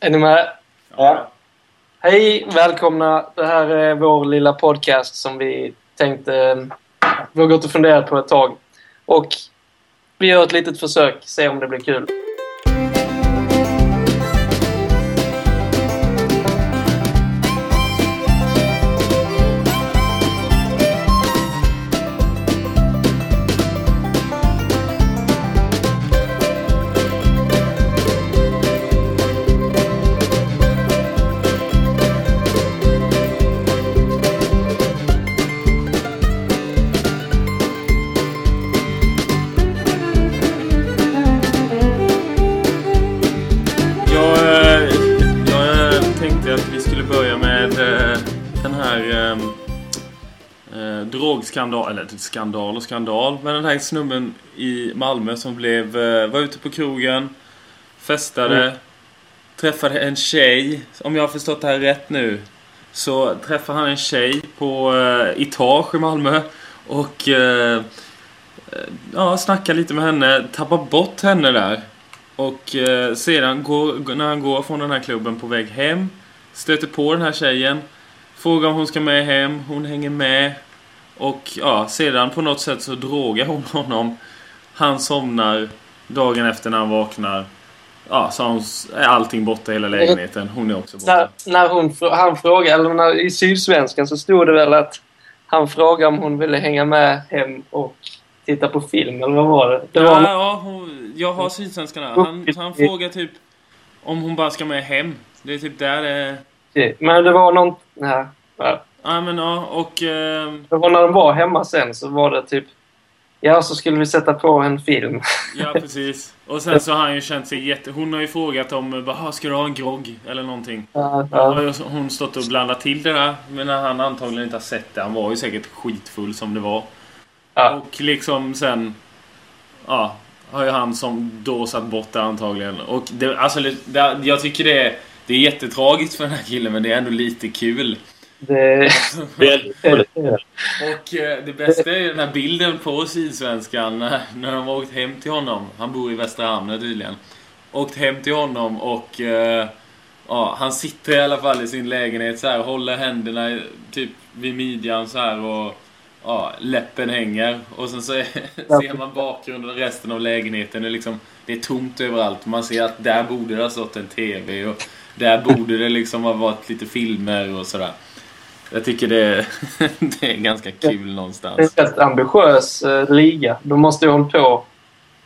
Är ni med? Ja. Hej, välkomna. Det här är vår lilla podcast som vi tänkte... eh, Vi har gått och funderat på ett tag. Och vi gör ett litet försök, se om det blir kul. Drogskandal, eller skandal och skandal, men den här snubben i Malmö som blev, eh, var ute på krogen, festade, Mm. träffade en tjej, om jag har förstått det här rätt nu, så träffade han en tjej på eh, etage i Malmö och eh, eh, ja, snackade lite med henne, tappade bort henne där. Och eh, sedan går, när han går från den här klubben på väg hem Stöter på den här tjejen Frågar om hon ska med hem, hon hänger med Och ja, sedan på något sätt så drogar hon honom. Han somnar. Dagen efter när han vaknar Ja, så hon, är allting borta i hela lägenheten. Hon är också När, borta. När hon, fr- han frågade, eller när, i Sydsvenskan så stod det väl att han frågade om hon ville hänga med hem och titta på film, eller vad var det? Det var Ja, något- ja hon, jag har Sydsvenskan här han, han frågar typ Om hon bara ska med hem. Det är typ där det Men det var någon... Nej, ja. Ja men ja, och var när de var hemma sen så var det typ... Ja, så skulle vi sätta på en film. Ja, precis. Och sen så har han ju känt sig jätte... Hon har ju frågat om bara, ska du ha en grogg? Eller någonting. Ja, Då har ja. hon stått och blandat till det där. Men han antagligen inte har sett det. Han var ju säkert skitfull som det var. Ja. Och liksom sen... Ja, har ju han som då satt bort det antagligen. Och det, alltså, det, jag tycker det är, det är jättetragiskt för den här killen, men det är ändå lite kul. Det... Och eh, det bästa är ju den här bilden på Sydsvenskan när, när de har åkt hem till honom. Han bor i Västra Hamnen tydligen. Åkt hem till honom och eh, ja, han sitter i alla fall i sin lägenhet så här håller händerna typ vid midjan så här och ja, läppen hänger. Och sen så är, ser man bakgrunden och resten av lägenheten. Det är, liksom, det är tomt överallt. Man ser att där borde det ha stått en TV och där borde det liksom ha varit lite filmer och sådär. Jag tycker det är, det är ganska kul Det är någonstans. en rätt ambitiös eh, liga. De måste ju hålla på.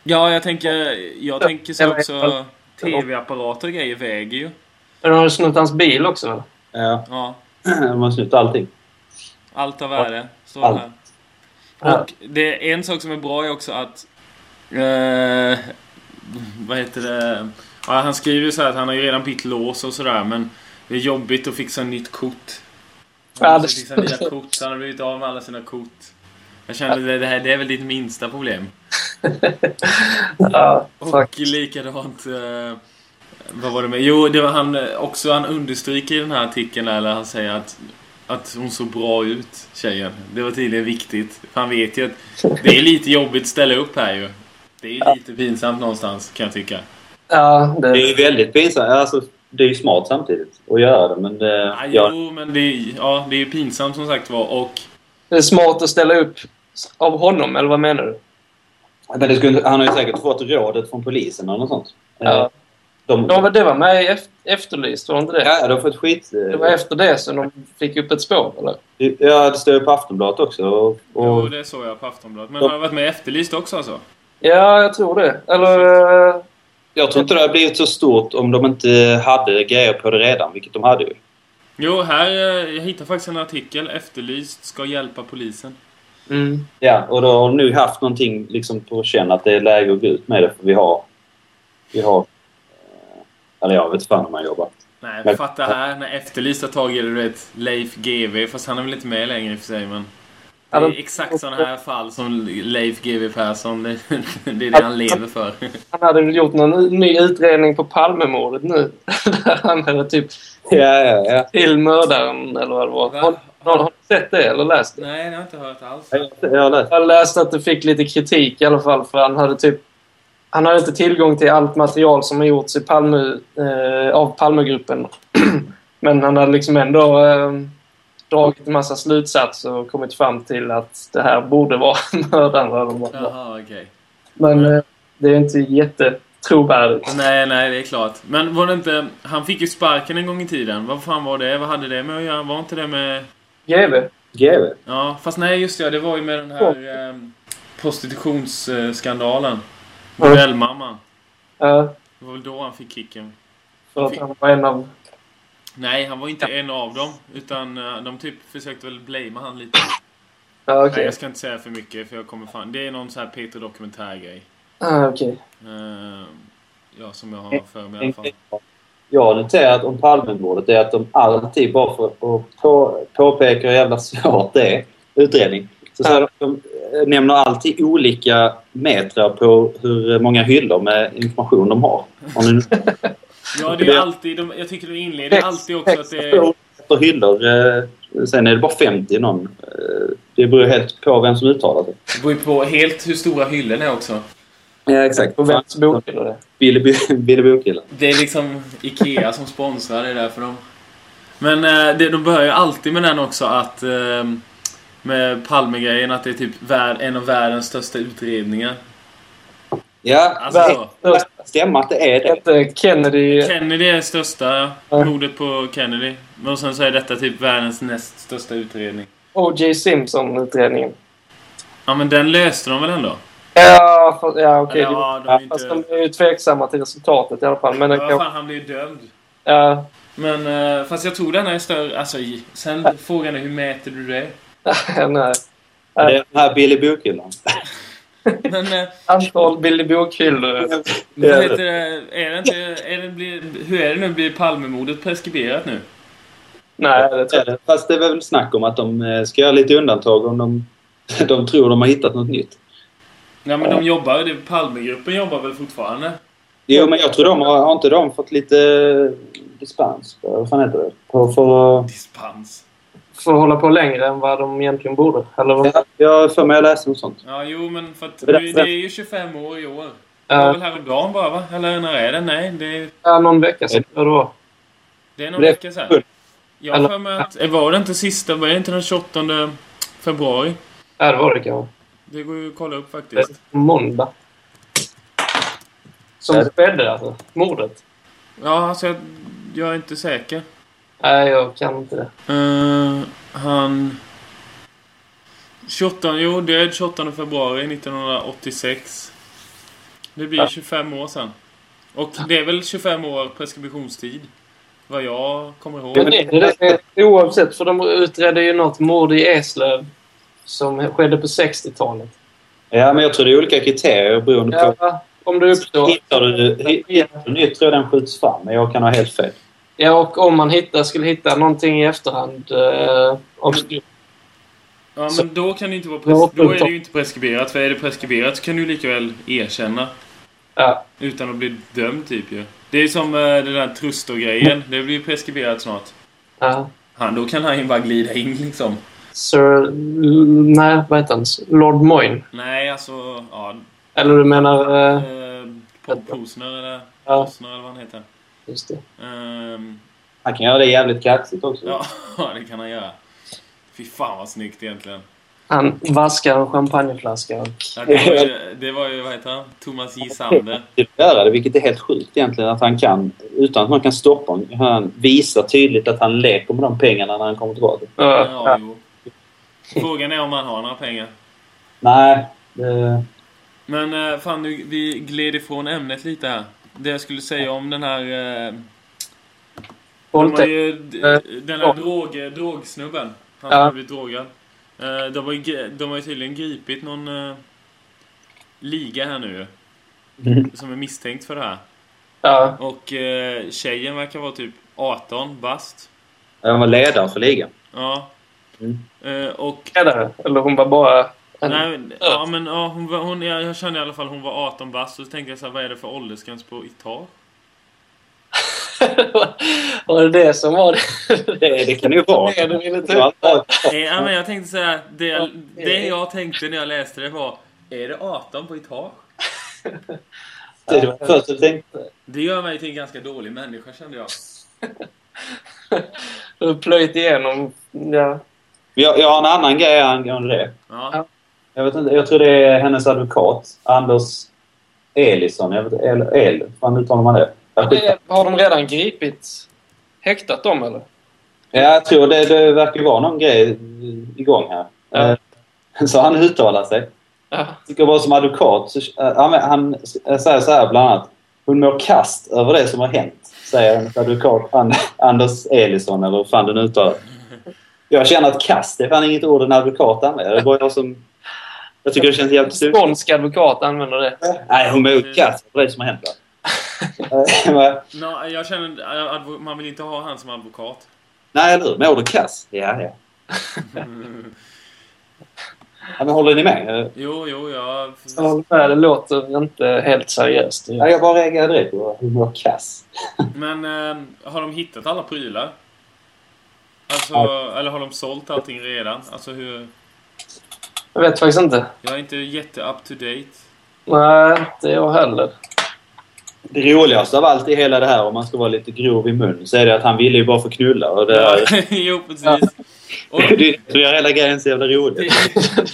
Ja, jag tänker, jag tänker så Eller- också. TV-apparater och grejer väger ju. Men de har snott hans bil också väl? Ja, Ja, de har snutt allting. allt av värde. Så Allt. här. Ja. Och det är en sak som är bra är också att... Eh, vad heter det? Ja, han skriver ju så här att han har ju redan bytt lås och sådär men det är jobbigt att fixa nytt kort. Han det- måste fixa nya kort, så han har blivit av med alla sina kort. Jag kände det, det här det är väl ditt minsta problem. ja, Och likadant... Eh, vad var det med? Jo, det var han eh, också. Han understryker i den här artikeln där, eller han säger att, att hon såg bra ut, tjejen. Det var tydligen viktigt. För han vet ju att det är lite jobbigt att ställa upp här ju. Det är lite pinsamt någonstans, kan jag tycka. Ja, Det är det... ju väldigt pinsamt. Alltså, det är ju smart samtidigt att göra det, men det... Ja, Ja, jo, men det är, ja, det är ju pinsamt som sagt var. Och det är smart att ställa upp av honom, eller vad menar du? men det skulle, han har ju säkert fått rådet från polisen eller något sånt. Ja. Eh, De, men det var med i eft- Efterlyst, var det inte det? ja, de har fått skit... Det var efter det som de fick upp ett spår, eller? Ja, det står ju på Aftonbladet också. Och, jo, och, det såg jag på Aftonbladet. Men han har varit med i Efterlyst också alltså? Ja, jag tror det. Eller... eh, jag tror inte det hade blivit så stort om de inte hade grejer på det redan, vilket de hade ju. Jo, här... eh, Jag hittade faktiskt en artikel. Efterlyst ska hjälpa polisen. Mm. Ja, och då har de nu haft någonting liksom på känn att det är läge att gå ut med det, för vi har... Vi har... eh, Eller jag vet inte fan om man jobbar. Nej, fatta här när Efterlyst har tagit du vet, Leif GW, fast han är väl inte med längre i och för sig, men... Det är exakt sådana här fall som Leif GW Persson, det, det är det han lever för. Han hade gjort någon ny utredning på Palmemordet nu. Där han hade typ Ja, ja, ja. till mördaren, eller vad det var. Va? Har, har, har du sett det, eller läst det? Nej, det har jag inte hört alls. Jag, jag har läst. Jag läste att det fick lite kritik i alla fall, för han hade typ... han hade inte tillgång till allt material som har gjorts i Palme, eh, av Palmegruppen. Men han hade liksom ändå eh, dragit en massa slutsatser och kommit fram till att det här borde vara mördaren. var. Jaha, okej. Men eh, det är inte jättetrovärdigt. Nej, nej, det är klart. Men var det inte... Han fick ju sparken en gång i tiden. Vad fan var det? Vad hade det med att göra? Var inte det med... GV? GV. Ja, fast nej, just det. Det var ju med den här eh, prostitutionsskandalen. Modellmamman. Ja, Det var väl då han fick kicken. för att han var en av... Nej, han var inte en av dem. Utan eh, de typ försökte väl blamea han lite. Ja, okej. Nej, jag ska inte säga för mycket för jag kommer fan... Det är någon sån här Peter dokumentärgrej. Ah, okej. Eh, ja, som jag har för mig i alla fall. Jag har noterat om Palmemordet är att de alltid, bara för att på, påpeka hur jävla svårt det är, utredning, så säger de, de eh, nämner alltid olika metrar på hur många hyllor med information de har. Ja, det är alltid... De, jag tycker de inleder alltid också att det är... Efter hyllor. eh, Sen är det bara 50 någon. Eh, Det beror helt på vem som uttalar sig. Det beror ju på helt hur stora hyllorna är också. Ja, exakt. På vems bok är det? Billy, Bo- Billy Bokhyllan. Det är liksom Ikea som sponsrar, det är därför de... Men eh, det, de börjar ju alltid med den också att... Med Palmegrejen, att det är typ en av världens största utredningar. Ja, Alltså, det stämmer att det är det. Kennedy... Kennedy är största, ja. Mordet på Kennedy. Men sen så är detta typ världens näst största utredning. O.J. Simpson-utredningen. Ja, men den löste de väl ändå? Ja, för, ja okej. Ja, de är inte- Fast de är ju tveksamma till resultatet i alla fall. Men Ja, kanske... fan, han blev dömd. Ja, Men eh, fast jag tror den är större. Alltså, sen frågan är hur mäter du det? nej. Det är den här Billy Bokhyllan. Men eh, Antal Billy Bokhyllor. vad heter det? Är det inte... Är det, blir, hur är det nu? Blir Palmemordet preskriberat nu? Nej, det tror jag. Fast det är väl snack om att de eh, ska göra lite undantag om de, de tror de har hittat något nytt. Ja, men de jobbar... Det, Palmegruppen jobbar väl fortfarande? Jo, men jag tror de har, har inte de fått lite eh, dispens? Vad fan heter det? På, för, att- Dispens. Får hålla på längre än vad de egentligen borde. Eller vad? ja, jag har för mig jag läste något sånt. Ja, jo, men för att Det är det, det är ju 25 år i år. Det var väl häromdagen bara, va? Eller när är det? Nej, det är, ja, någon vecka sedan tror det var. det är någon Det är vecka sedan. Jag har för mig att... Var det inte sista... Var det inte den 28 februari? Ja, det var det kanske. Det går ju att kolla upp Det faktiskt. är måndag. Som det- skedde alltså. Mordet. Ja, alltså jag, jag är inte säker. Nej, jag kan inte det. Eh, han... 28, jo, det är 28 februari 1986. Det blir Ja. 25 år sedan. Och det är väl 25 år preskriptionstid. Vad jag kommer ihåg. Men är det det? Oavsett, för de utredde ju något mord i Eslöv som skedde på 60-talet. Ja, men jag tror det är olika kriterier beroende på... Ja, om det uppstår... Hittar du, hittar du nytt tror jag den skjuts fram, men jag kan ha helt fel. Ja, och om man hittar, skulle hitta någonting i efterhand... Eh, om, Ja, men då kan det inte vara pres- Då är det ju inte preskriberat. För är det preskriberat så kan du lika väl erkänna. ja, Utan att bli dömd, typ ju. Det är som eh, den där Trusto-grejen. Det blir ju preskriberat snart. ja. Han, då kan han ju bara glida in liksom. Sir... Nej, vad heter han? Lord Moyne. Nej, alltså... Ja, Eller du menar... Eh, Eh, Posner eller Ja. Posner eller vad han heter. Just det. Ehm, Han kan göra det jävligt kaxigt också. ja, det kan han göra. Fy fan vad snyggt egentligen. Han vaskar en champagneflaska och... Ja, det, var ju, det var ju, vad heter han? Thomas J. Sander. Att göra det, vilket är helt sjukt egentligen att han kan, utan att man kan stoppa honom. Han visar tydligt att han leker med de pengarna när han kommer tillbaka. Ja, Ja, jo. Frågan är om han har några pengar. Nej, det... Men eh, fan, nu, vi gled ifrån ämnet lite här. Det jag skulle säga om den här... Eh, de ju, Eh, den ja. här drog, drogsnubben. Han Ja. som har blivit drogad. Eh, de, har ju, de har ju tydligen gripit någon eh, liga här nu som är misstänkt för det här. Ja, Och eh, tjejen verkar vara typ 18 bast. Han var ledare för ligan. Ja. Mm. Eh, och... ledare. Eller hon var bara... Nej, ja men ja, hon hon, jag, jag kände i alla fall hon var 18 bast. Och så tänkte jag så här, vad är det för åldersgräns på etage? var det det som var det? Det, kan ju vara. Ja. Eh, men jag tänkte så här, det, det jag tänkte när jag läste det var, är det 18 på etage? Det var först jag tänkte. Det gör mig till en ganska dålig människa kände jag. Du har plöjt igenom... Ja. Jag, jag har en annan grej angående det. Ja. Jag, vet inte, jag tror det är hennes advokat, Anders Elisson. Jag vet, El, El, hur uttalar man det? Har de redan gripit... Häktat dem eller? Ja, jag tror det, det verkar vara någon grej igång här. Ja. Eh, Så han uttalar sig. Ja. Ska vara som advokat. Så, eh, han, säger så här bland annat. Hon mår kast över det som har hänt. Säger hennes advokat An- Anders Elisson eller hur fan den uttalar. Jag känner att kast är fan inget ord en advokat använder. Det är bara jag som... Jag tycker det känns jävligt stort. Skånsk advokat använder det. Nej, hon mår kast över det som har hänt. men- Nå, jag känner man vill inte ha han som advokat. Nej, eller hur? Mår du kass? Ja, ja. ja men håller ni med? Jo, jo, jag... Jag håller med, det låter inte helt seriöst. Ja, jag bara reagerade direkt på hur mår kass. Men äh, har de hittat alla prylar? Alltså, eller har de sålt allting redan? Alltså hur... Jag vet faktiskt inte. Jag är inte jätte up to date. Nej, inte jag heller. Det roligaste av allt i hela det här, om man ska vara lite grov i mun, så är det att han ville ju bara få knulla. Och det, jo, precis. Och det är det som gör hela grejen så jävla det, rolig.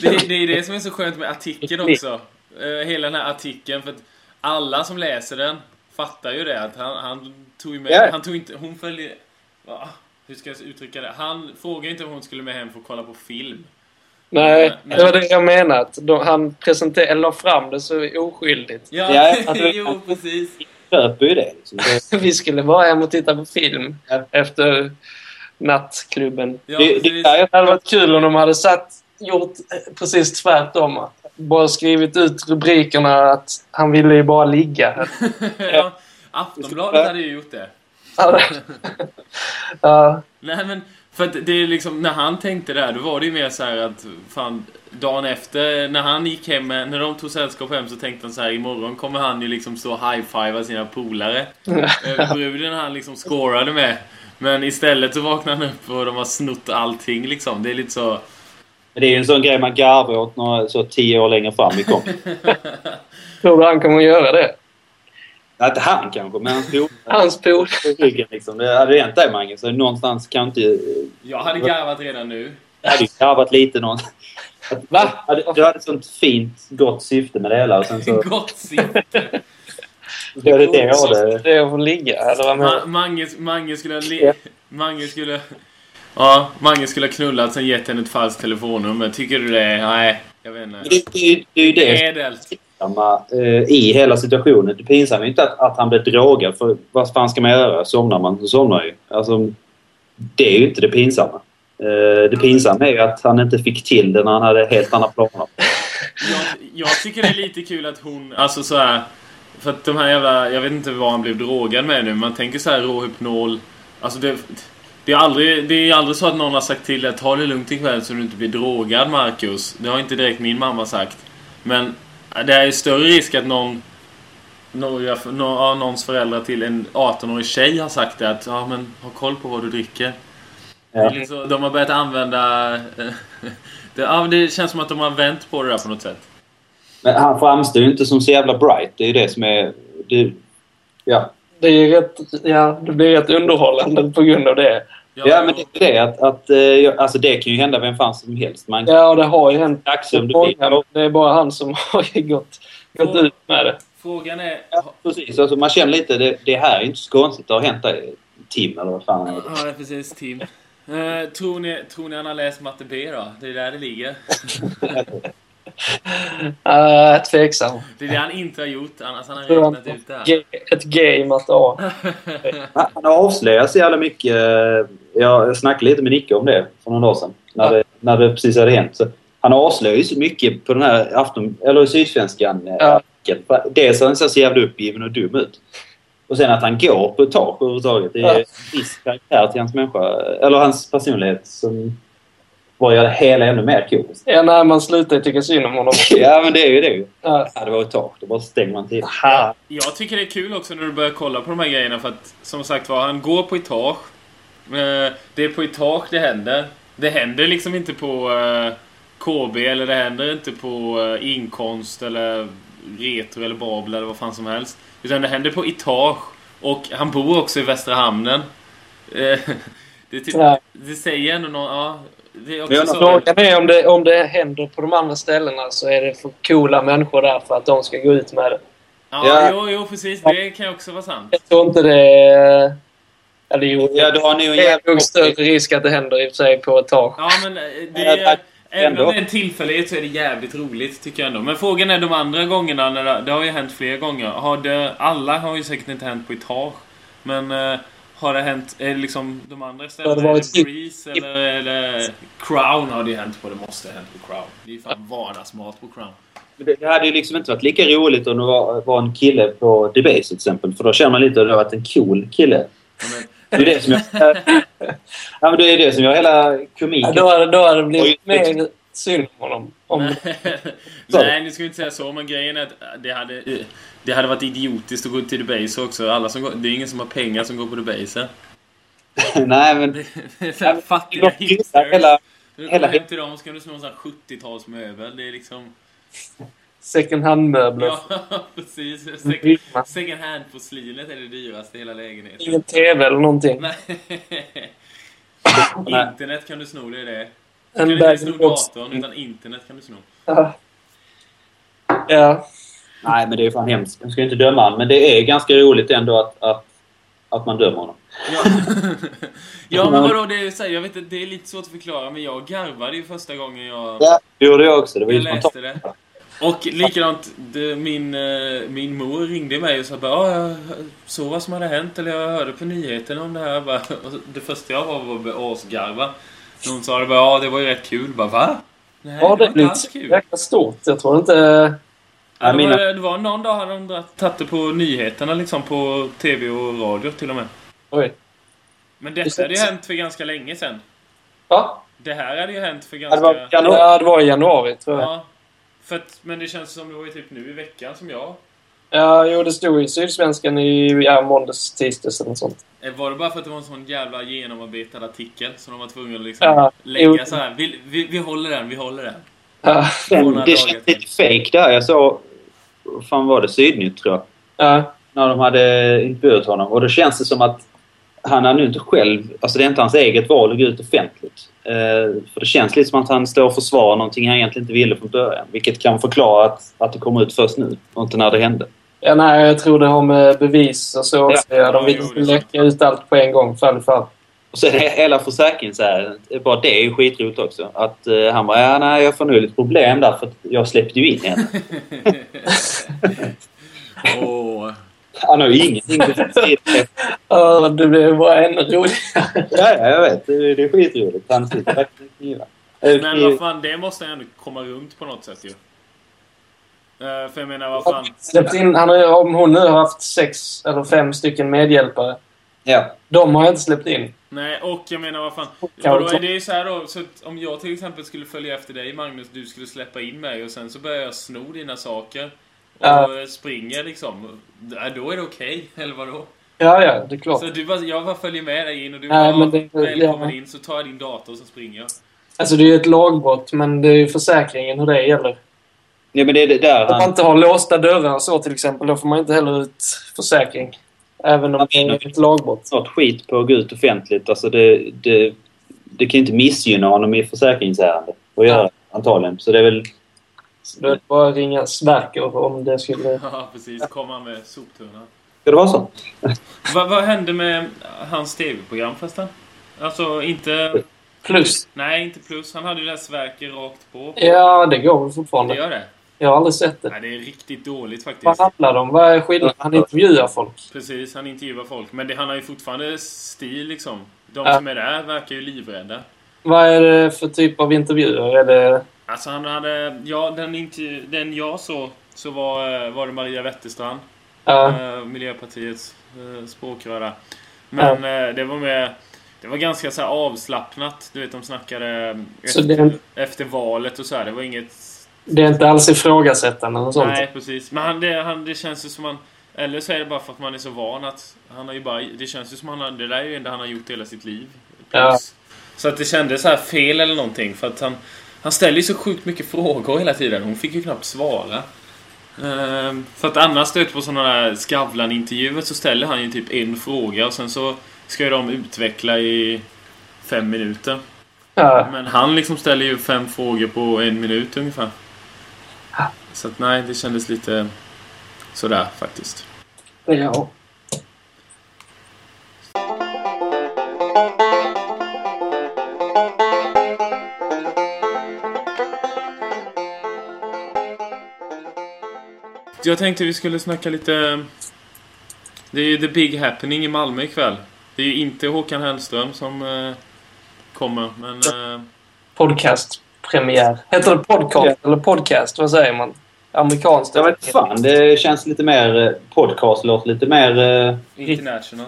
det, det är det som är så skönt med artikeln också. Eh, hela den här artikeln. För att alla som läser den fattar ju det. Att han, han tog ju med... Ja. Han tog inte... Hon följer... Va? Hur ska jag uttrycka det? Han frågade inte om hon skulle med hem för att kolla på film. Nej, Men- det var det jag menade. Han presenterade, eller la fram det så oskyldigt. Ja, Ja, att- jo precis. Köper ju det. Liksom. Vi skulle bara hem och titta på film Ja. efter nattklubben. Ja, det, det, Det hade varit kul om de hade satt, gjort precis tvärtom. Bara skrivit ut rubrikerna att han ville ju bara ligga. ja, Aftonbladet hade ju gjort det. ja, Nej men, för att det är liksom, när han tänkte där, då var det ju mer så här att fan, dagen efter, när han gick hem, med- när de tog sällskap hem så tänkte han så här, imorgon kommer han ju liksom stå och high-fiva sina polare. Eh, Bruden han liksom scorade med. Men istället så vaknar han upp och de har snott allting liksom. Det är lite så... det är ju en sån grej man garvar åt några, så tio år längre fram i kom. tror du han kommer att göra det? Inte han kanske, men hans polare Hans ryggen. Liksom. Det hade hänt dig Mange, så någonstans kan inte... Jag hade garvat redan nu. Det hade garvat lite någon... Va? Du hade ett sånt fint, gott syfte med det hela och sen så... Gott syfte. så är det det jag hade. Det är att ligga, eller vad menar Mange, Mange skulle ha... Le- Mange skulle... Ja, Mange skulle ha knullat sen gett henne ett falskt telefonnummer. Tycker du det? Nej, jag vet inte. Det, det, det är ju det Ädelt pinsamma eh, i hela situationen. Det pinsamma är inte att, att han blev drogad. För vad fan ska man göra? Somnar man så somnar ju. Alltså, det är ju inte det pinsamma. Eh, det pinsamma är ju att han inte fick till det när han hade helt andra planer. Jag, jag tycker det är lite kul att hon, alltså så här. För att de här jävla, jag vet inte vad han blev drogad med nu. Man tänker så här råhypnol. Alltså det, det är aldrig, det är aldrig så att någon har sagt till dig att ta det lugnt ikväll så du inte blir drogad Marcus. Det har inte direkt min mamma sagt. Men det är större risk att någon några, nå, ja, någons föräldrar till en 18-årig tjej har sagt det att ja men ha koll på vad du dricker. Ja. så, de har börjat använda... det, ja, det känns som att de har vänt på det där på något sätt. Men han framstår ju inte som så jävla bright. Det är ju det som är... Det, ja. Det är ju rätt, ja, det blir rätt underhållande på grund av det. Ja, men det är det att... att eh, alltså det kan ju hända vem fan som helst. Man Ja, och det har ju hänt Axel, du många. Det är bara han som har gått, gått ut med det. Frågan är... Ja, precis. Alltså, man känner lite, det, det här är inte så konstigt. Det har hänt dig, Tim eller vad fan är det? Ja, det är precis. Tim. Eh, tror, ni, tror ni han har läst matte B då? Det är där det ligger. Uh, tveksam. Det är det han inte har gjort, annars har han Tror han räknat ut det här. Ett game att A. Han så jävla mycket. Jag snackade lite med Nicke om det för några dagar sedan. När, det, när det precis hade hänt. Så han avslöjar ju så mycket på den här afton... Eller Sydsvenskan. eh, Ja. Dels att han ser så jävla uppgiven och dum ut. Och sen att han går på ett tak överhuvudtaget. Det är Ja. en viss karaktär till hans människa. Eller hans personlighet som bara gör det hela ännu mer komiskt. Ja, när man slutar tycka synd om honom. Ja, men det är ju det ju. Ja. Ja, det var ett tak. Då bara stänger man till. Ha. Jag tycker det är kul också när du börjar kolla på de här grejerna för att som sagt var, han går på etage. Eh, Det är på etage det händer. Det händer liksom inte på eh, KB eller det händer inte på eh, inkomst eller Retro eller Babel eller vad fan som helst. Utan det händer på etage. Och han bor också i Västra Hamnen. Det, typ, Ja. det säger ändå någon... Ja, det är Men jag också så. Frågan är om det, om det händer på de andra ställena så är det för coola människor där för att de ska gå ut med det. Ja, Ja. Jo, jo, precis. Det kan ju också vara sant. Jag tror inte det. Eller jo, Ja, du har nog en det är jävla... nog större risk att det händer i och för sig på etage. Ja, men eh, det Ja, är... tack. Även om det är en tillfällighet så är det jävligt roligt, tycker jag ändå. Men frågan är de andra gångerna, när det, det har ju hänt fler gånger. Har det, alla har ju säkert inte hänt på etage. Men eh, har det hänt, är det liksom de andra ställena? Ja, det var är ett det Breeze eller, eller Crown har det hänt på. Det måste ha hänt på Crown. Det är ju fan vardagsmat på Crown. Det det hade ju liksom inte varit lika roligt om det var, var en kille på Debase till exempel. För då känner man lite att det har varit en cool kille. Ja, men, Det är det som jag... ja, men det är det som jag hela Ja, komiken... då, hade, då hade det blivit mer synd om honom. Om, Nej, nu ska vi inte säga så, men grejen är att det hade, det hade varit idiotiskt att gå till Debase också. Alla som går, det är ingen som har pengar som går på Debase. Nej, men... Det fattiga hipsters. hela... Hela- hem till dem kan du sno en sån här 70-talsmöbel. Det är liksom... second hand-möbler. Ja, precis. Second, Rymma. second hand-porslinet är det dyraste i hela lägenheten. Ingen TV eller någonting. Nej. internet kan du sno, det är det. Du En kan inte sno datorn, utan internet kan du sno. Ja. Ja. Nej, men det är fan hemskt. Jag ska inte döma honom, men det är ganska roligt ändå att, att, att man dömer honom. Ja, ja men vadå, det är, så här, jag vet inte, det är lite svårt att förklara, men jag garvade ju första gången jag... Ja, det gjorde jag också. Det var ju Jag läste det. Och likadant, det, min, eh, min mor ringde mig och sa bara ja, jag såg vad som hade hänt eller jag hörde på nyheterna om det här. Bara, och det första jag var var asgarva. Hon sa det bara ja, det var ju rätt kul. Bara va? Nej, Ja, det det var inte kul. jäkla stort. Jag tror inte... Ja, det, mina- var, det var någon dag hade de tagit det på nyheterna liksom på TV och radio till och med. Oj. Men Det detta hade ju hänt för ganska länge sedan. Va? Det här hade ju hänt för Ja, ganska... det var januari. Ja, det var i januari, tror jag. Ja, för att, men det känns som det var ju typ nu i veckan som jag Ja, jo, det stod i Sydsvenskan i ja, måndags, tisdags eller något sånt. Eh, Var det bara för att det var en sån jävla genomarbetad artikel som de var tvungna att liksom Ja, lägga jo. så här. Vi, vi, vi håller den, vi håller den. Ja, Den, det till. lite fake där. Jag såg... Vad fan var det? Sydnytt, tror jag. ja. När de hade intervjuat honom. Och då känns det som att han är nu inte själv... Alltså det är inte hans eget val att gå ut offentligt. Eh, för det känns lite som att han står och försvarar någonting han egentligen inte ville från början. Vilket kan förklara att, att det kommer ut först nu och inte när det hände. Ja, nej, jag tror det har med bevis och så också. Ja, de vill läcka ut allt på en gång, fall i fall. Och sen hela försäkringsärendet, bara det är ju skitroligt också. Att eh, han bara, ja nej jag får nog lite problem där för att jag släppte ju in henne. Åh. Han har ju ingenting med det. Ja, det blir bara ännu roligare. Ja, ja, jag vet. Det är, det är skitroligt. Han sitter verkligen Men vad fan, det måste ändå komma runt på något sätt ju. Eh, för jag menar, vad fan. Släppt in, han har, om hon nu har haft sex eller fem stycken medhjälpare. Ja. De har jag inte släppt in. Nej, och jag menar vad fan. Vadå, är det ju så här då, så att om jag till exempel skulle följa efter dig Magnus, du skulle släppa in mig och sen så börjar jag sno dina saker. Och Ja. springer liksom. Ja, Då är det okej, eller vadå? Ja, ja, det är klart. Så du bara, jag bara följer med dig in och du Nej, bara, men det- välkommen ja. in så tar jag din dator och så springer jag. Alltså, det är ju ett lagbrott, men det är ju försäkringen hur det gäller. Ja, men det är det där Om man inte har låsta dörrar och så till exempel, då får man inte heller ut försäkring. Även om det är ett lagbrott. Snart skit på att gå ut offentligt. Alltså det, det, det kan ju inte missgynna honom i försäkringsärende. Att göra, antagligen. Så det är väl... Då är det bara att ringa Sverker om det skulle... Ja, precis. Kom han med soptunnan. Ska det vara så? Vad, vad hände med hans tv-program förresten? Alltså inte... Plus. Nej, inte plus. Han hade ju det här Sverker rakt på. Ja, det går väl Det fortfarande. gör det? Jag har aldrig sett det. Nej, det är riktigt dåligt Vad faktiskt. handlar det om? Vad är skillnaden? Han intervjuar folk. Precis, han intervjuar folk. Men det, han har ju fortfarande stil liksom. De Ja. som är där verkar ju livrädda. Vad är det för typ av intervjuer? Är det... Alltså han hade... Ja, den, intervju, den jag såg så var, eh, var det Maria Wetterstrand. Ja, eh, Miljöpartiets eh, språkröra. Men eh, det var med... Det var ganska så här avslappnat. Du vet, de snackade Så efter, det- efter valet och så här. Det var inget... det är inte alls ifrågasättande och sånt. Nej, precis. Men han, det, han, det känns ju som han... Eller så är det bara för att man är så van att... Han har ju bara... Det känns ju som han Det där är ju det han har gjort hela sitt liv. Ja. Så att det kändes så här fel eller någonting. För att han... Han ställer ju så sjukt mycket frågor hela tiden. Hon fick ju knappt svara. Ehm, för att annars stöter på sådana där Skavlan-intervjuer så ställer han ju typ en fråga och sen så ska ju de utveckla i fem minuter. Ja. Men han liksom ställer ju fem frågor på en minut ungefär. Så att nej, det kändes lite sådär faktiskt. ja. Jag tänkte vi skulle snacka lite... Det är ju the big happening i Malmö ikväll. Det är ju inte Håkan Hellström som eh, kommer, men... Eh, Podcastpremiär. Heter det podcast eller podcast? Vad säger man? Amerikanskt? Jag vet fan, det känns lite mer... eh, Podcast låter lite mer... eh, international.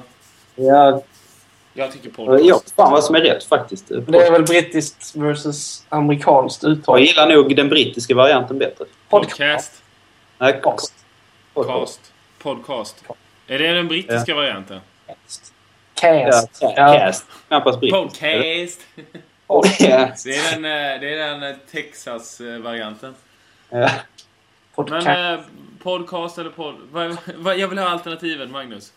Ja, Jag tycker podcast. jag vet fan vad som är rätt faktiskt. Det är väl brittiskt versus amerikanskt Jag uttal. gillar nog den brittiska varianten bättre. Podcast. Nej, Podcast. Cast. Podcast. Är det den brittiska varianten? Ja, Cast. ca- Ja. cast. Knappast brittisk. Podcast. Ja. Det är den, eh, det är den Texas-varianten. Ja. Men Podcast. eh, podcast eller vad, jag vill ha alternativen, Magnus.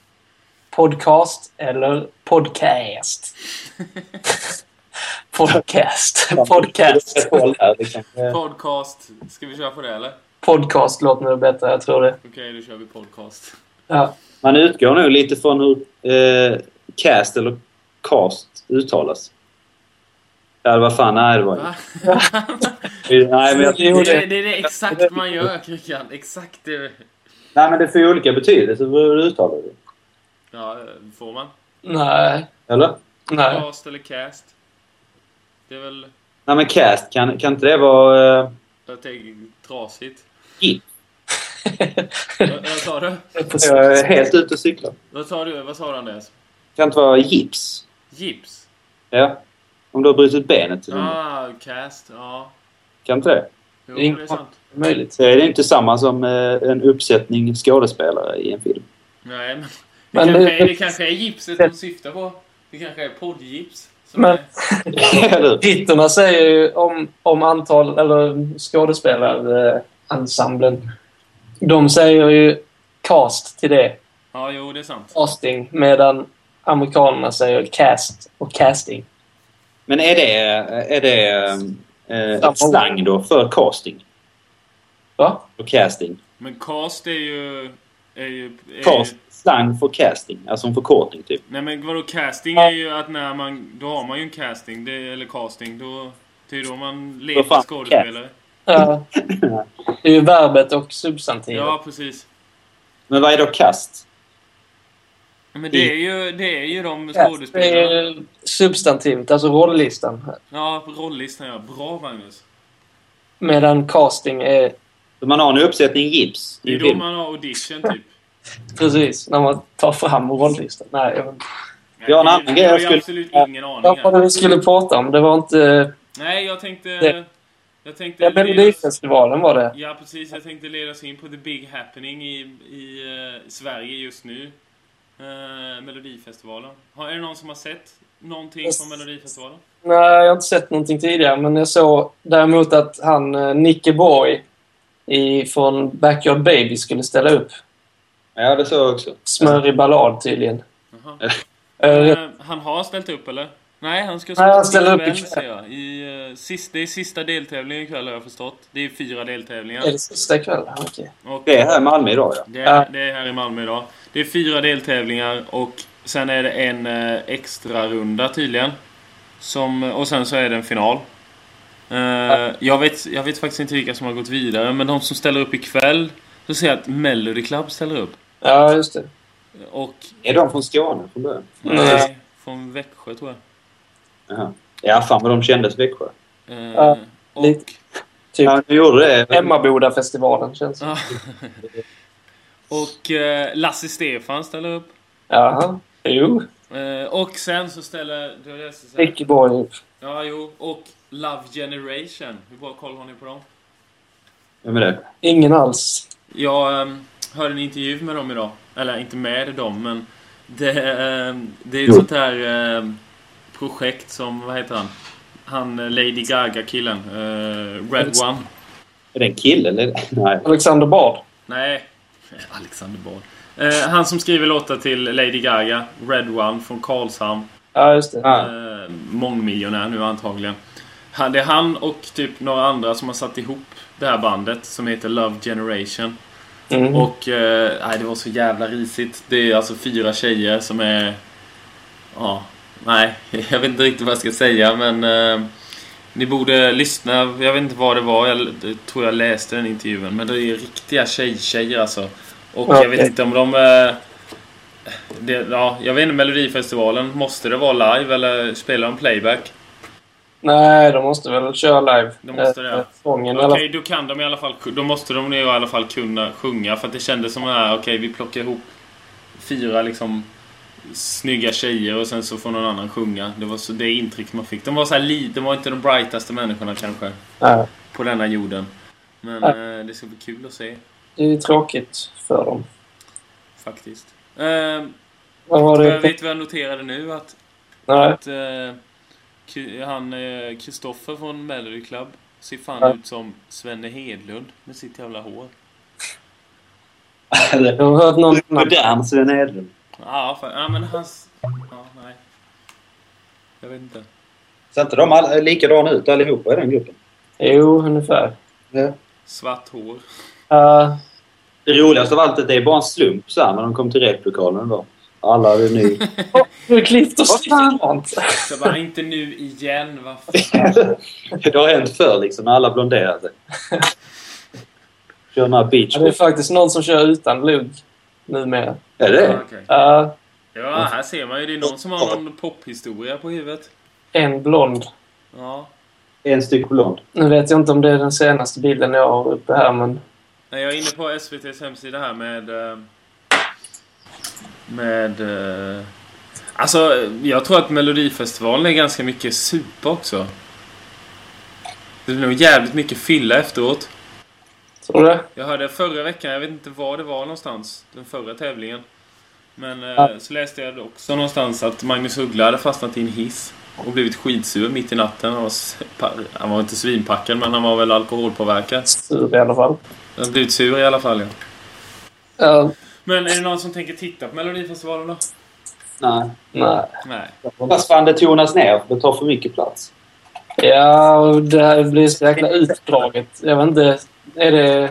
Podcast eller podcast? Podcast. Podcast. Podcast. Ska vi köra på det eller? Podcast låter nog bättre, jag tror det. Okej, då kör vi podcast. Ja. Man utgår nog lite från hur eh, cast eller cast uttalas. Ja, vad fan, nej det var Va? Nej, men jag, Det är det, är det exakt man gör, Kryckan. Exakt det. nej, men det får ju olika betydelse hur du uttalar det. Ja, får man? Nej. Eller? Nej. Cast eller cast? Det är väl... Nej, men cast, kan, kan inte det vara... Eh, Jag tänker trasigt. gips? Vad, vad sa du? Jag är helt ute och cyklar. Vad sa du? Vad sa du, Andreas? Kan inte vara gips? Gips? Ja. Om du har brutit benet till exempel. Ah, cast. Ja. Kan inte det? Jo, Det är det sant. Möjligt. Så är det inte samma som eh, en uppsättning skådespelare i en film. Nej, men... Det, Men kanske, det- är, det kanske är gipset de syftar på. Det kanske är poddgips. Men britterna säger ju om, om antal, eller skådespelarensemblen. De säger ju cast till det. Ja, jo, det är sant. Casting. Medan amerikanerna säger cast och casting. Men är det, är det eh, ett slang då för casting? Va? Och casting? Men cast är ju... Är ju är Cast, Ju, slang för casting. Alltså en förkortning typ. nej, men vadå casting är ju att när man... Då har man ju en casting, det, eller casting. Då, det är då man fan, skådespelare. Ja. Det är ju verbet och substantivet. Ja, precis. Men vad är då cast? Men det är ju, det är ju de skådespelarna. är substantivet, alltså rolllistan. Ja, på rollistan ja. Bra Magnus. Medan casting är man har en uppsättning gips Det är en då film. man har audition typ. precis när man tar fram rollistan. Nej, jag vet inte. Ja, en det- annan grej har jag jag skulle- absolut ingen aning Vad det här. vi skulle prata om? Det var inte... Nej, jag tänkte... Det- Jag tänkte... Ja, Melodifestivalen var det. Ja, precis. Jag tänkte leda oss in på the big happening i, i eh, Sverige just nu. Uh, Melodifestivalen. Har, är det någon som har sett någonting från Melodifestivalen? Nej, jag har inte sett någonting tidigare, men jag såg däremot att han, eh, Nicke Borg i, från Backyard Baby skulle ställa upp. Ja, det såg jag också. Smörig ballad tydligen. Eh, Eh, han har ställt upp eller? Nej, han ska Nej, han ställer upp ikväll, ikväll. ser jag. I, uh, sist, det är sista deltävlingen ikväll har jag förstått. Det är fyra deltävlingar. Är det sista ikväll? Okej. Och Det är här i Malmö idag ja. det, är, det är här i Malmö idag. Det är fyra deltävlingar och sen är det en eh, extra runda tydligen. Som, och sen så är det en final. Eh, jag, vet, jag vet faktiskt inte vilka som har gått vidare, men de som ställer upp ikväll, så ser jag att Melody Club ställer upp. Ja, just det. Och... Är de från Skåne från början? Nej, från Växjö tror jag. Jaha. Ja, fan vad de kändes Växjö. Eh, Ja, och, lite. Typ Ja, de gjorde det. Emmabodafestivalen känns det Ja. och eh, Lasse Stefan ställer upp. Jaha. Jo. Eh, och sen så ställer... Nicke Borg upp. Ja, jo. Och Love Generation. Hur bra koll har ni på dem? Vem är det? Ingen alls. Jag um, hörde en intervju med dem idag. Eller inte med dem, men det, ehm, det är ett Jo. sånt här ehm, projekt som, vad heter han? Han eh, Lady Gaga-killen. eh, Red One. Är det en kille eller? Nej. Alexander Bard. Nej, Alexander Bard. Eh, han som skriver låtar till Lady Gaga, Red One från Karlshamn. Ja, just det. Ja. Eh, mångmiljonär nu antagligen. Han, det är han och typ några andra som har satt ihop det här bandet som heter Love Generation. Mm. Och eh, nej, det var så jävla risigt. Det är alltså fyra tjejer som är... Ja, nej, jag vet inte riktigt vad jag ska säga men... Eh, ni borde lyssna. Jag vet inte vad det var. Jag tror jag läste den intervjun. Men det är riktiga tjej-tjejer alltså. Och jag vet inte om de... Eh, det, ja, jag vet inte, Melodifestivalen. Måste det vara live eller spelar de playback? Nej, de måste väl köra live. De måste det, Eh, Okej, eller... då kan de i alla fall... Då måste de i alla fall kunna sjunga. För att det kändes som att okej, vi plockar ihop fyra liksom snygga tjejer och sen så får någon annan sjunga. Det var så det intryck man fick. De var så här De var inte de brightaste människorna kanske Nej, på denna jorden. Men Nej. eh, det ska bli kul att se det är ju tråkigt för dem. faktiskt. Eh, Vad var jag det? vet vad jag noterade nu? Att, Nej. att eh, han eh, Kristoffer från Melody Club ser fan Ja. ut som Svenne Hedlund med sitt jävla hår. Jag har hört någon. Modern Sven Hedlund. Ja, för, ja men hans... Ja, nej. Jag vet inte. Ser inte de all, likadana ut allihopa i den gruppen? Jo, ungefär. Ja. Svart hår. Uh, Det roligaste av allt är att det är bara en slump så här, när de kom till replokalen då. Alla hade ny... du klippt oss Vad fan? likadant. Så bara, inte nu igen, vad fan. det har hänt förr liksom när alla blonderar sig. Kör den här beach Ja, det är faktiskt någon som kör utan lugg numera. Är det Ja, okej. Uh, ja, här ser man ju. Det är någon som har någon pophistoria på huvudet. en blond. Ja. En styck blond. Nu vet jag inte om det är den senaste bilden jag har uppe här, men... Nej, Jag är inne på SVTs hemsida här med... eh, Med... eh, Alltså, jag tror att Melodifestivalen är ganska mycket supa också. Det är nog jävligt mycket fylla efteråt. Tror du det? Jag hörde förra veckan, jag vet inte var det var någonstans, den förra tävlingen. Men eh, Ja. så läste jag också någonstans att Magnus Uggla hade fastnat i en hiss och blivit skitsur mitt i natten. Han var, han var inte svinpackad men han var väl alkoholpåverkad. Sur i alla fall. Han blivit sur i alla fall ja. Ja, Men är det någon som tänker titta på Melodifestivalen då? Nej. nej. Nej. Fast fan det tonas ner. Det tar för mycket plats. Ja, det här blir så jäkla utdraget. Jag vet inte. Är det...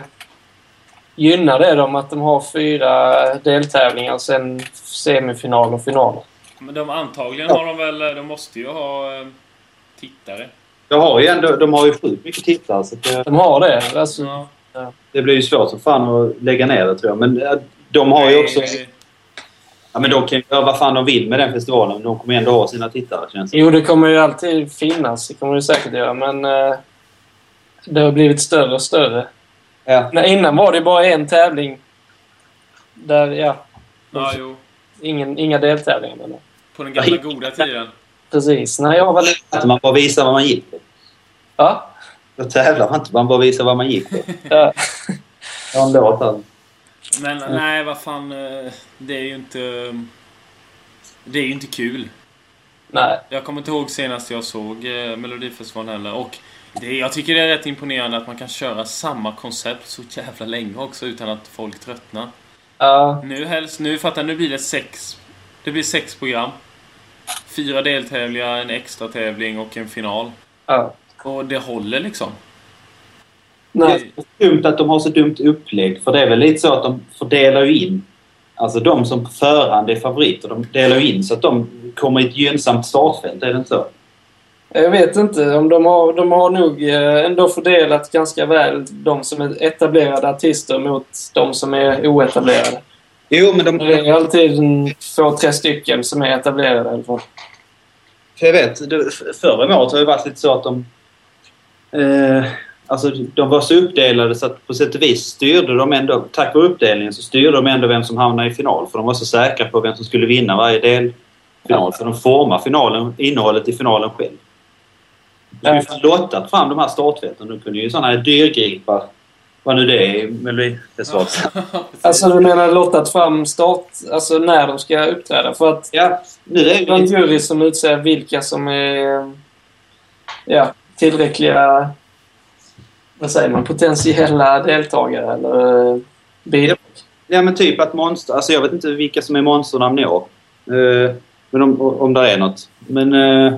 Gynnar det dem att de har fyra deltävlingar och sen semifinal och final? Men de antagligen har de väl, de måste ju ha eh, tittare. De har ju ändå, de har ju sjukt mycket tittare så det, De har det. Alltså, Ja. det blir ju svårt som fan att lägga ner det tror jag. Men eh, de har ju också... Nej, Ja, men de kan ju göra vad fan de vill med den festivalen. De kommer ändå ha sina tittare känns det Jo, det kommer ju alltid finnas. Det kommer det säkert göra, men... Det har blivit större och större. ja. Nej, innan var det bara en tävling. Där, ja, Ja, jo. ingen, inga deltävlingar. Men, På den gamla goda tiden. precis. När jag var liten... Att man bara visar vad man gick på. Ja, Då tävlar man inte. Man bara visar vad man gick på. ja. Jag har en låt här. Men nej, vad fan. eh, Det är ju inte... Det är ju inte kul. Nej. Jag kommer inte ihåg senast jag såg eh, Melodifestivalen heller. Och det, jag tycker det är rätt imponerande att man kan köra samma koncept så jävla länge också utan att folk tröttnar. Ja, Nu helst, nu fattar nu blir det sex. Det blir sex program. Fyra deltävlingar, en extra tävling och en final. ja. Och det håller liksom. Nej. Dumt att de har så dumt upplägg. För det är väl lite så att de fördelar ju in. Alltså de som på förhand är favoriter, de delar ju in så att de kommer i ett gynnsamt startfält. Är det inte så? Jag vet inte. om De har, de har nog eh, ändå fördelat ganska väl de som är etablerade artister mot de som är oetablerade. Jo, men de... Det är alltid två, tre stycken som är etablerade i alla fall. För jag vet, förra året har det varit lite så att de... Eh, alltså de var så uppdelade så att på sätt och vis styrde de ändå, tack vare uppdelningen, så styrde de ändå vem som hamnade i final. För de var så säkra på vem som skulle vinna varje delfinal. Så de formar finalen, innehållet i finalen själv. De skulle ju lottat fram de här startfälten. De kunde ju sådana dyrgripar, vad nu det är, Melodifestivalen. Alltså du menar lottat fram start, alltså när de ska uppträda? För att Ja, nu är det är en ju... jury som utser vilka som är ja, tillräckliga vad säger man, potentiella deltagare eller eh, bidrag. Ja men typ att monster... Alltså jag vet inte vilka som är monsternamn i år. Eh, men om, om det är något. Men uh,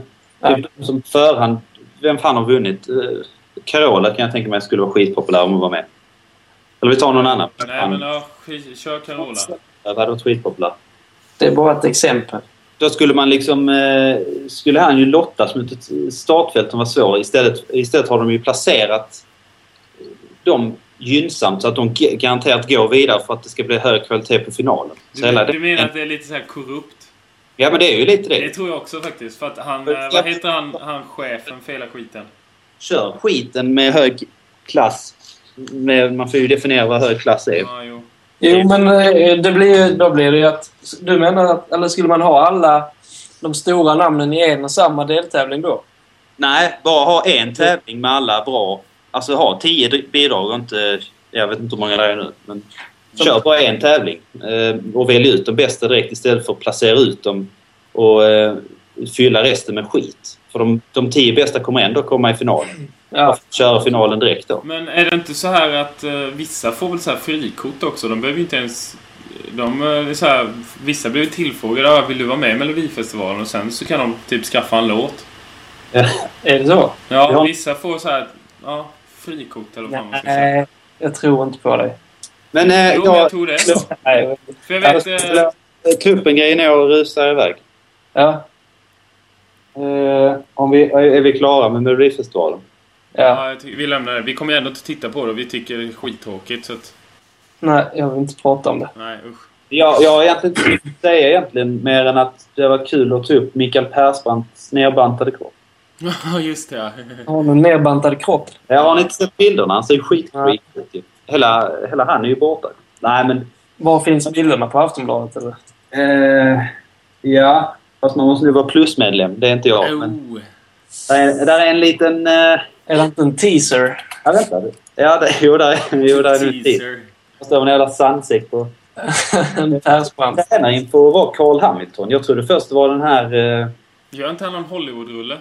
typ de som förhand... Vem fan har vunnit? Uh, Carola kan jag tänka mig skulle vara skitpopulär om hon var med. Eller vi tar någon annan. Nej, men ja, kör Carola. Det hade varit skitpopulär. Det är bara ett exempel. Då skulle man liksom... Eh, skulle han ju lottas mot ett startfält som var svårt. Istället, istället har de ju placerat dem gynnsamt så att de garanterat går vidare för att det ska bli hög kvalitet på finalen. Så hela Du, det- du menar att det är lite så här korrupt? Ja men det är ju lite Det det. tror jag också faktiskt. För att han... eh, Vad heter han, han chefen för hela skiten? Kör skiten med hög klass. Med, man får ju definiera vad hög klass är. Ja, jo. Jo, men eh, det blir, ju- då blir det ju att... Du menar att... Eller skulle man ha alla de stora namnen i en och samma deltävling då? Nej, bara ha en tävling med alla bra. Alltså ha tio bidrag och inte... Jag vet inte hur många det är nu. Men kör bara en tävling. Eh, och välj ut de bästa direkt istället för att placera ut dem och eh, fylla resten med skit. För de, de tio bästa kommer ändå komma i finalen. Ja. Köra finalen direkt då? Men är det inte så här att eh, vissa får väl så här frikort också? De behöver ju inte ens... De, här, vissa blir tillfrågade. "Ah, Vill du vara med i Melodifestivalen? Och sen så kan de typ skaffa en låt. Är det så? Ja, Ja. vissa får så här... Ja, frikort eller vad man ska säga. Nej, jag tror inte på det. Men eh, Jo, men jag jag... tror det. Nej. För jag vet... Eh, Kuppen-grejen är att rusa iväg. Ja. Eh, om vi, är vi klara med Melodifestivalen? Ja. ja, jag vi lämnar det. Vi kommer ändå inte titta på det och vi tycker det är skittråkigt. Så att, Nej, jag vill inte prata om det. nej usch. Jag, jag har egentligen inte mycket att säga egentligen mer än att det var kul att ta upp Mikael Persbrandts nerbantade kropp. Ja, just det ja. Har du en nerbantad kropp? Jag har ni inte sett bilderna? Han ser skitskit ut ju. Hela, hela han är ju borta. Nej men... Var finns bilderna på Aftonbladet? Eller? Eh, ja, fast man måste nu vara plusmedlem. Det är inte jag. Men Oh. där, är, där är en liten... Eh, Är det inte en teaser? ja, vänta. Ja, det, jo, där är, jo, där är en tid. Teaser. Det står en jävla sandsäck på... en Persbrandt? Tränar inför att vara Carl Hamilton. Jag trodde först det var den här... Eh, Gör inte han någon Hollywood-rulle?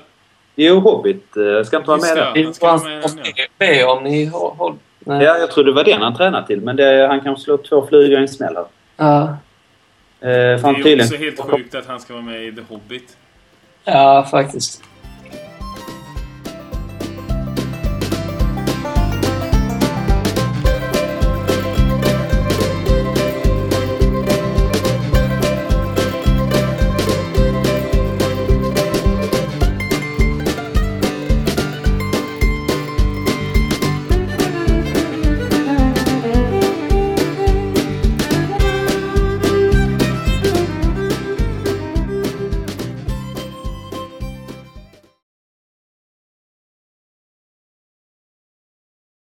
jo, Hobbit. Eh, ska inte vara med där. Be om ni har... Nej. Ja, jag trodde det var den han tränade till. Men det, han kan slå två flugor i en smäll här. Ja. Eh, Det är tydligen. också helt sjukt att han ska vara med i The Hobbit. ja, faktiskt.